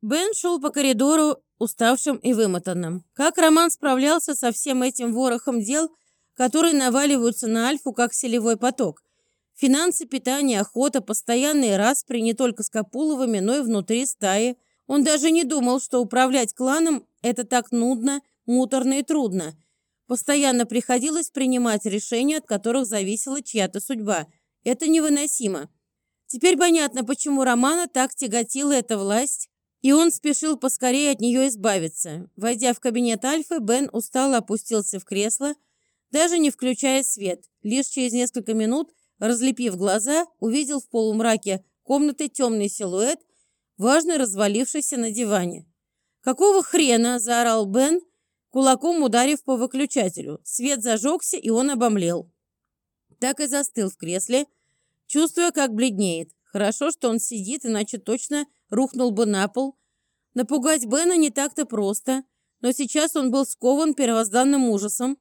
Бен шел по коридору уставшим и вымотанным. Как Роман справлялся со всем этим ворохом дел, которые наваливаются на Альфу, как селевой поток? Финансы, питание, охота, постоянные распри не только с Капуловыми, но и внутри стаи. Он даже не думал, что управлять кланом – это так нудно, муторно и трудно. Постоянно приходилось принимать решения, от которых зависела чья-то судьба. Это невыносимо. Теперь понятно, почему Романа так тяготила эта власть, и он спешил поскорее от нее избавиться. Войдя в кабинет Альфы, Бен устало опустился в кресло, даже не включая свет. Лишь через несколько минут Разлепив глаза, увидел в полумраке комнаты темный силуэт, важно развалившийся на диване. «Какого хрена?» – заорал Бен, кулаком ударив по выключателю. Свет зажегся, и он обомлел. Так и застыл в кресле, чувствуя, как бледнеет. Хорошо, что он сидит, иначе точно рухнул бы на пол. Напугать Бена не так-то просто, но сейчас он был скован первозданным ужасом.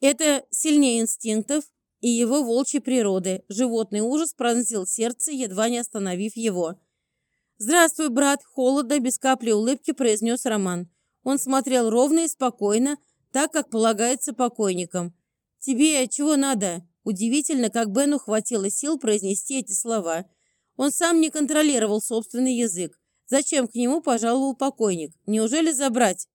Это сильнее инстинктов, и его волчьей природы. Животный ужас пронзил сердце, едва не остановив его. «Здравствуй, брат!» – холодно, без капли улыбки произнес Роман. Он смотрел ровно и спокойно, так, как полагается покойникам. «Тебе чего надо?» Удивительно, как Бену хватило сил произнести эти слова. Он сам не контролировал собственный язык. Зачем к нему пожаловал покойник? Неужели забрать?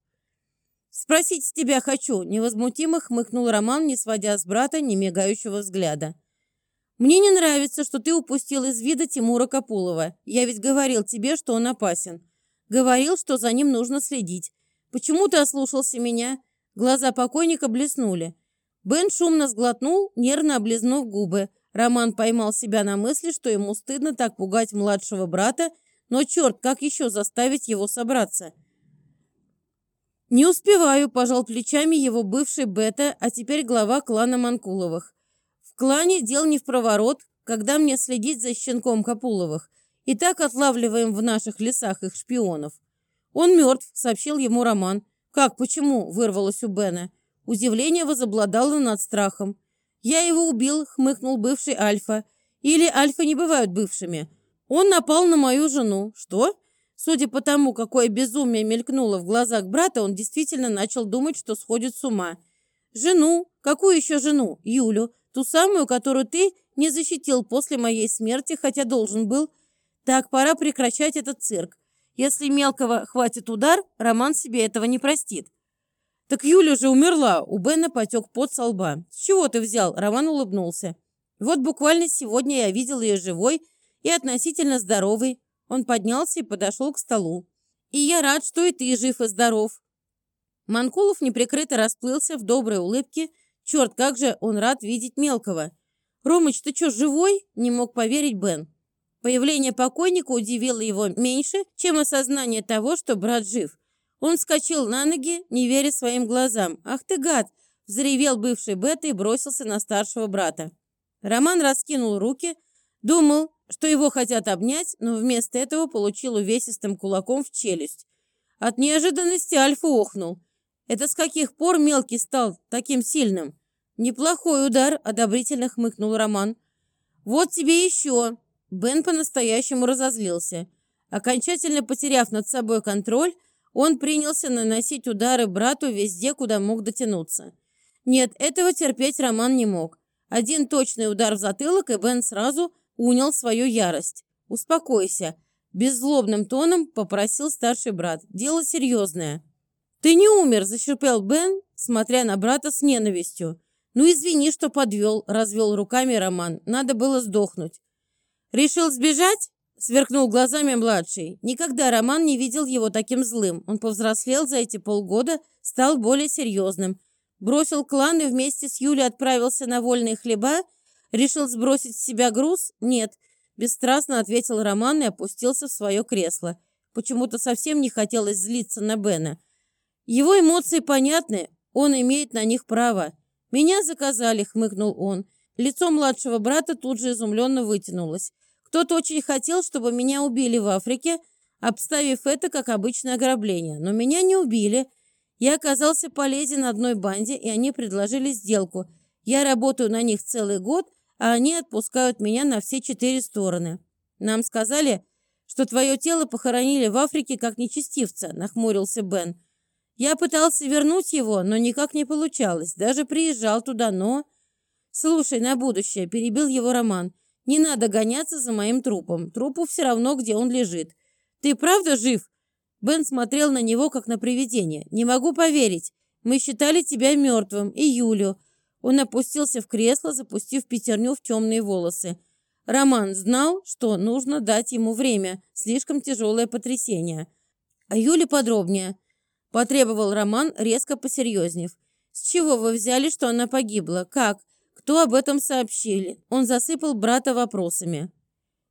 «Спросить тебя хочу», — невозмутимо хмыкнул Роман, не сводя с брата немигающего взгляда. «Мне не нравится, что ты упустил из вида Тимура Капулова. Я ведь говорил тебе, что он опасен. Говорил, что за ним нужно следить. Почему ты ослушался меня?» Глаза покойника блеснули. Бен шумно сглотнул, нервно облизнув губы. Роман поймал себя на мысли, что ему стыдно так пугать младшего брата, но черт, как еще заставить его собраться?» «Не успеваю», – пожал плечами его бывший Бета, а теперь глава клана Манкуловых. «В клане дел не в проворот, когда мне следить за щенком Капуловых. И так отлавливаем в наших лесах их шпионов». «Он мертв», – сообщил ему Роман. «Как, почему?» – вырвалось у Бена. Удивление возобладало над страхом. «Я его убил», – хмыкнул бывший Альфа. «Или Альфа не бывают бывшими. Он напал на мою жену». «Что?» Судя по тому, какое безумие мелькнуло в глазах брата, он действительно начал думать, что сходит с ума. «Жену? Какую еще жену? Юлю. Ту самую, которую ты не защитил после моей смерти, хотя должен был. Так, пора прекращать этот цирк. Если мелкого хватит удар, Роман себе этого не простит». «Так Юля же умерла!» У Бена потек пот со лба. «С чего ты взял?» Роман улыбнулся. «Вот буквально сегодня я видел ее живой и относительно здоровой. Он поднялся и подошел к столу. «И я рад, что и ты жив и здоров». Манкулов неприкрыто расплылся в доброй улыбке. Черт, как же он рад видеть мелкого. «Ромыч, ты что, живой?» – не мог поверить Бен. Появление покойника удивило его меньше, чем осознание того, что брат жив. Он вскочил на ноги, не веря своим глазам. «Ах ты гад!» – взревел бывший Бета и бросился на старшего брата. Роман раскинул руки, думал, что его хотят обнять, но вместо этого получил увесистым кулаком в челюсть. От неожиданности Альфа охнул. Это с каких пор мелкий стал таким сильным? Неплохой удар, одобрительно хмыкнул Роман. Вот тебе еще. Бен по-настоящему разозлился. Окончательно потеряв над собой контроль, он принялся наносить удары брату везде, куда мог дотянуться. Нет, этого терпеть Роман не мог. Один точный удар в затылок, и Бен сразу унял свою ярость. «Успокойся», – беззлобным тоном попросил старший брат. «Дело серьезное». «Ты не умер», – зашипел Бен, смотря на брата с ненавистью. «Ну, извини, что подвел», – развел руками Роман. «Надо было сдохнуть». «Решил сбежать?» – сверкнул глазами младший. Никогда Роман не видел его таким злым. Он повзрослел за эти полгода, стал более серьезным. Бросил клан и вместе с Юлей отправился на вольные хлеба Решил сбросить с себя груз? Нет. Бесстрастно ответил Роман и опустился в свое кресло. Почему-то совсем не хотелось злиться на Бена. Его эмоции понятны, он имеет на них право. «Меня заказали», — хмыкнул он. Лицо младшего брата тут же изумленно вытянулось. «Кто-то очень хотел, чтобы меня убили в Африке, обставив это как обычное ограбление. Но меня не убили. Я оказался полезен одной банде, и они предложили сделку. Я работаю на них целый год, а они отпускают меня на все четыре стороны. Нам сказали, что твое тело похоронили в Африке как нечестивца», — нахмурился Бен. «Я пытался вернуть его, но никак не получалось. Даже приезжал туда, но...» «Слушай, на будущее», — перебил его Роман. «Не надо гоняться за моим трупом. Трупу все равно, где он лежит. Ты правда жив?» Бен смотрел на него, как на привидение. «Не могу поверить. Мы считали тебя мертвым. И Юлю». Он опустился в кресло, запустив пятерню в темные волосы. Роман знал, что нужно дать ему время. Слишком тяжелое потрясение. А Юле подробнее. Потребовал Роман, резко посерьезнев. «С чего вы взяли, что она погибла? Как? Кто об этом сообщили?» Он засыпал брата вопросами.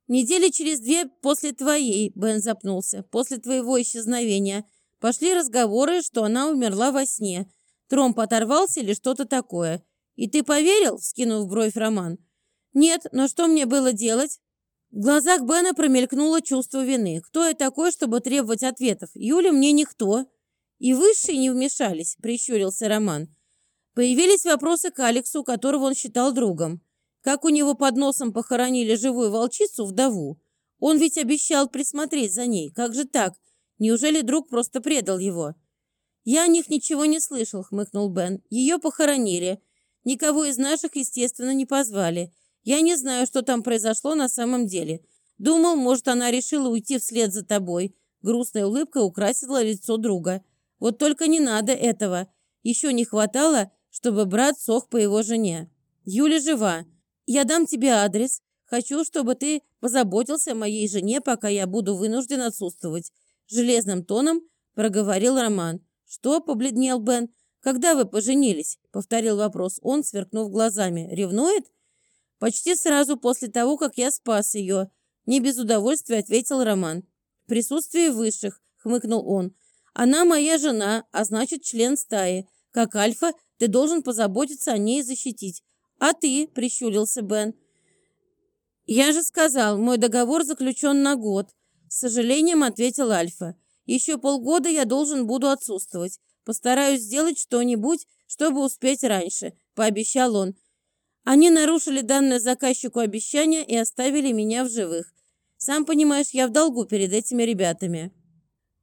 «Недели через две после твоей», — Бен запнулся, «после твоего исчезновения, пошли разговоры, что она умерла во сне. Тромб оторвался или что-то такое. И ты поверил?» — скинув бровь Роман. «Нет, но что мне было делать?» В глазах Бена промелькнуло чувство вины. «Кто я такой, чтобы требовать ответов? Юля мне никто». «И высшие не вмешались», — прищурился Роман. Появились вопросы к Алексу, которого он считал другом. Как у него под носом похоронили живую волчицу-вдову? Он ведь обещал присмотреть за ней. Как же так? Неужели друг просто предал его? «Я о них ничего не слышал», — хмыкнул Бен. «Ее похоронили. Никого из наших, естественно, не позвали. Я не знаю, что там произошло на самом деле. Думал, может, она решила уйти вслед за тобой. Грустная улыбка украсила лицо друга. Вот только не надо этого. Еще не хватало, чтобы брат сох по его жене. Юля жива. Я дам тебе адрес. Хочу, чтобы ты позаботился о моей жене, пока я буду вынужден отсутствовать. Железным тоном проговорил Роман. Что, побледнел Бен? Когда вы поженились? Повторил вопрос он, сверкнув глазами. Ревнует? Почти сразу после того, как я спас ее. Не без удовольствия ответил Роман. В присутствии высших, хмыкнул он. Она моя жена, а значит член стаи. Как альфа, ты должен позаботиться о ней и защитить. А ты, прищурился Бен. Я же сказал, мой договор заключен на год. С сожалением ответил Альфа. Еще полгода я должен буду отсутствовать. Постараюсь сделать что-нибудь, чтобы успеть раньше, пообещал он. Они нарушили данное заказчику обещание и оставили меня в живых. Сам понимаешь, я в долгу перед этими ребятами.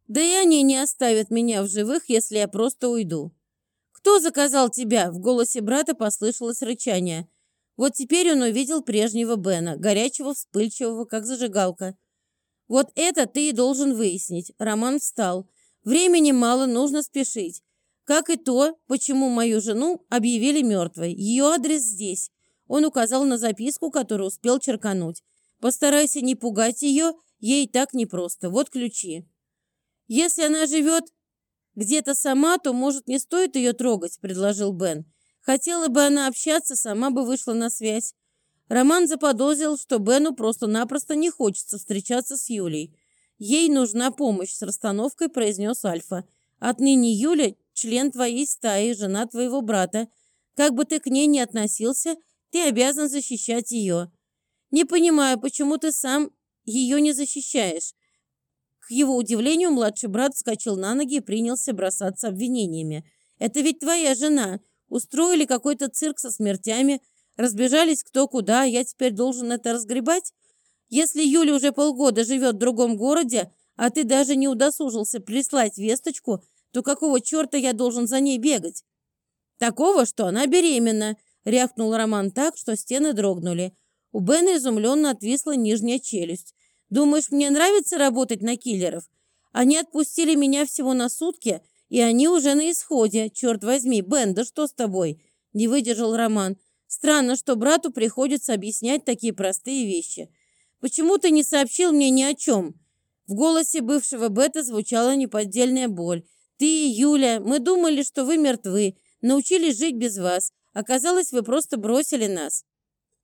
Да и они не оставят меня в живых, если я просто уйду. «Кто заказал тебя?» — в голосе брата послышалось рычание. Вот теперь он увидел прежнего Бена, горячего, вспыльчивого, как зажигалка. «Вот это ты и должен выяснить». Роман встал. «Времени мало, нужно спешить. Как и то, почему мою жену объявили мертвой. Ее адрес здесь. Он указал на записку, которую успел черкануть. Постарайся не пугать ее, ей так непросто. Вот ключи. Если она живет где-то сама, то, может, не стоит ее трогать, предложил Бен. Хотела бы она общаться, сама бы вышла на связь. Роман заподозрил, что Бену просто-напросто не хочется встречаться с Юлей. Ей нужна помощь с расстановкой, произнес Альфа. Отныне Юля – член твоей стаи, жена твоего брата. Как бы ты к ней ни относился, ты обязан защищать ее. Не понимаю, почему ты сам ее не защищаешь. К его удивлению, младший брат вскочил на ноги и принялся бросаться обвинениями. «Это ведь твоя жена. Устроили какой-то цирк со смертями, разбежались кто куда, я теперь должен это разгребать? Если Юля уже полгода живет в другом городе, а ты даже не удосужился прислать весточку, то какого черта я должен за ней бегать?» «Такого, что она беременна», — рявкнул Роман так, что стены дрогнули. У Бена изумленно отвисла нижняя челюсть. «Думаешь, мне нравится работать на киллеров? Они отпустили меня всего на сутки, и они уже на исходе. Черт возьми, Бен, да что с тобой?» Не выдержал Роман. «Странно, что брату приходится объяснять такие простые вещи. Почему ты не сообщил мне ни о чем?» В голосе бывшего Бета звучала неподдельная боль. «Ты, Юля, мы думали, что вы мертвы, научились жить без вас. Оказалось, вы просто бросили нас».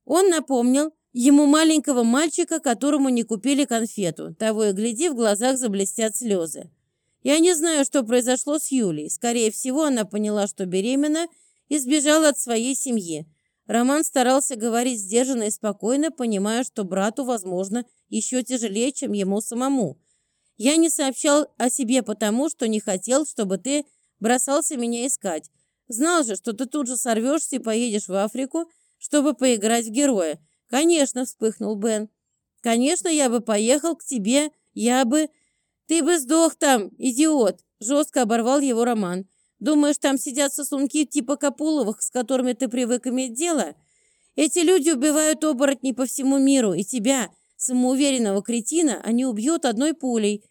Он напомнил ему маленького мальчика, которому не купили конфету. Того и гляди, в глазах заблестят слезы. Я не знаю, что произошло с Юлей. Скорее всего, она поняла, что беременна, и сбежала от своей семьи. Роман старался говорить сдержанно и спокойно, понимая, что брату, возможно, еще тяжелее, чем ему самому. «Я не сообщал о себе потому, что не хотел, чтобы ты бросался меня искать. Знал же, что ты тут же сорвешься и поедешь в Африку, чтобы поиграть в героя. Конечно, вспыхнул Бен. Конечно, я бы поехал к тебе Я бы... Ты бы сдох там, идиот!» Жестко оборвал его Роман. «Думаешь, там сидят сосунки типа Капуловых, с которыми ты привык иметь дело? Эти люди убивают оборотней по всему миру, и тебя, самоуверенного кретина, они убьют одной пулей.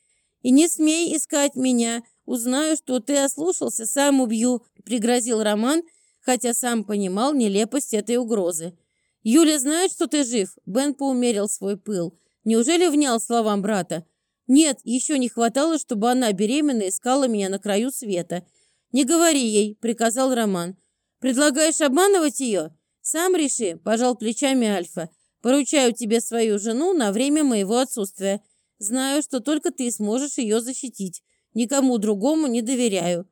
И не смей искать меня. Узнаю, что ты ослушался, сам убью», — пригрозил Роман, хотя сам понимал нелепость этой угрозы. «Юля знает, что ты жив?» Бен поумерил свой пыл. Неужели внял словам брата? «Нет, еще не хватало, чтобы она беременна искала меня на краю света». «Не говори ей», — приказал Роман. «Предлагаешь обманывать ее?» «Сам реши», — пожал плечами Альфа. «Поручаю тебе свою жену на время моего отсутствия. Знаю, что только ты сможешь ее защитить. Никому другому не доверяю».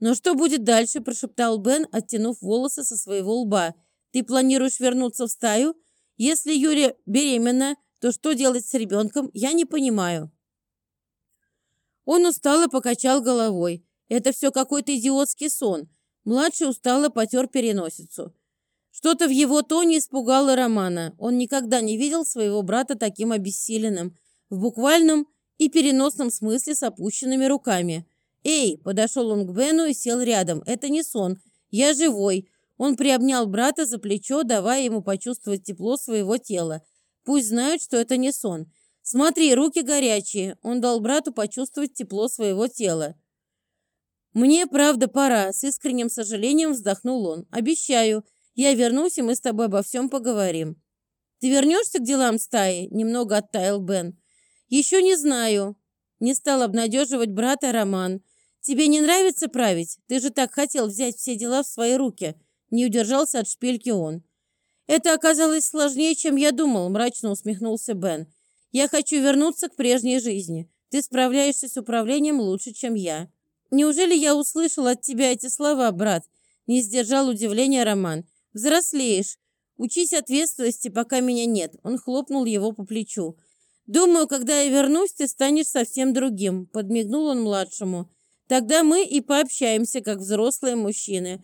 «Но что будет дальше?» – прошептал Бен, оттянув волосы со своего лба. «Ты планируешь вернуться в стаю? Если Юля беременна, то что делать с ребенком, я не понимаю». Он устало покачал головой. Это все какой-то идиотский сон. Младший устало потер переносицу. Что-то в его тоне испугало Романа. Он никогда не видел своего брата таким обессиленным, в буквальном и переносном смысле с опущенными руками. «Эй!» – подошел он к Бену и сел рядом. «Это не сон. Я живой». Он приобнял брата за плечо, давая ему почувствовать тепло своего тела. Пусть знают, что это не сон. «Смотри, руки горячие!» Он дал брату почувствовать тепло своего тела. «Мне, правда, пора», — с искренним сожалением вздохнул он. «Обещаю, я вернусь, и мы с тобой обо всем поговорим». «Ты вернешься к делам стаи?» — немного оттаял Бен. «Еще не знаю». Не стал обнадеживать брата Роман. «Тебе не нравится править? Ты же так хотел взять все дела в свои руки». Не удержался от шпильки он. «Это оказалось сложнее, чем я думал», — мрачно усмехнулся Бен. «Я хочу вернуться к прежней жизни. Ты справляешься с управлением лучше, чем я». «Неужели я услышал от тебя эти слова, брат?» Не сдержал удивления Роман. «Взрослеешь. Учись ответственности, пока меня нет». Он хлопнул его по плечу. «Думаю, когда я вернусь, ты станешь совсем другим», — подмигнул он младшему. «Тогда мы и пообщаемся, как взрослые мужчины».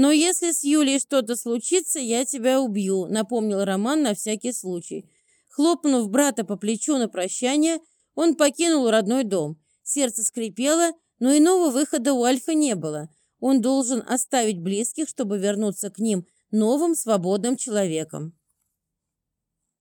«Но если с Юлей что-то случится, я тебя убью», — напомнил Роман на всякий случай. Хлопнув брата по плечу на прощание, он покинул родной дом. Сердце скрипело, но иного выхода у Альфа не было. Он должен оставить близких, чтобы вернуться к ним новым свободным человеком.